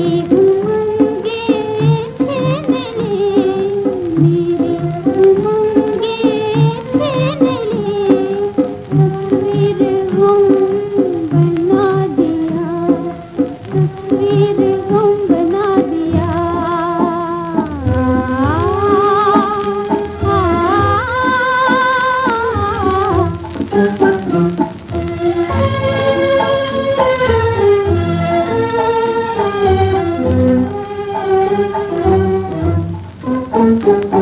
You. Thank you.